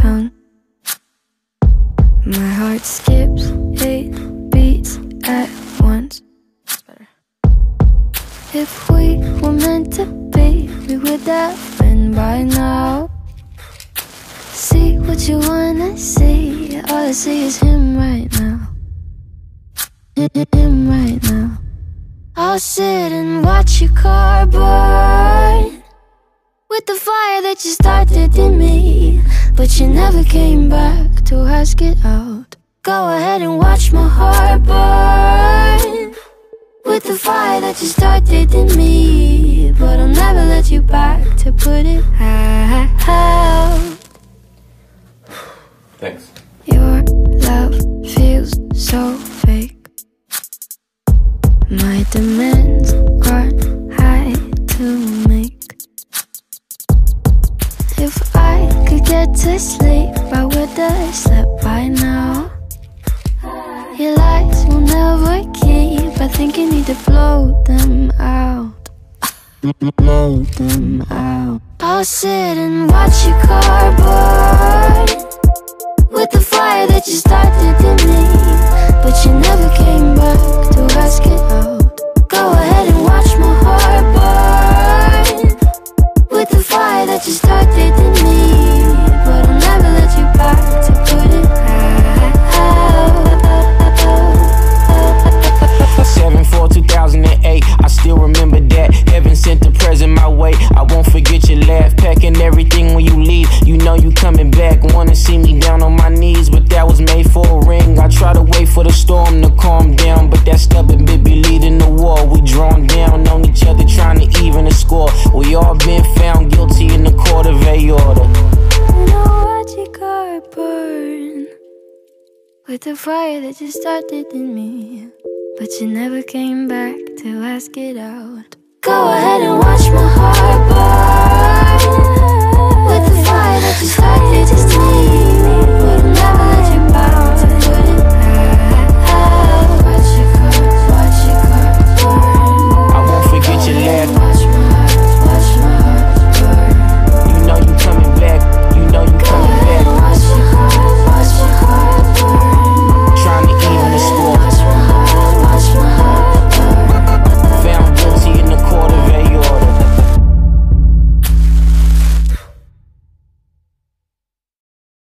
tongue. My heart skips eight beats at once. That's better. If we were meant to be, we would have been by now. See what you wanna see, all I see is him right now. Him right now. I'll sit and watch your car that you started in me. But you never came back to ask it out. Go ahead and watch my heart burn with the fire that you started in me. But I'll never let you back to put it out. Thanks. Your love feels so fake. My demands to sleep, I would have slept by now. Your lies will never keep. I think you need to blow them out. Blow them out. I'll sit and watch your car storm to calm down, but that stubborn bit be leading the war. We drawn down on each other, trying to even the score. We all been found guilty in the court of aorta. Now watch your car burn with the fire that you started in me. But you never came back to ask it out. Go ahead and watch my heart burn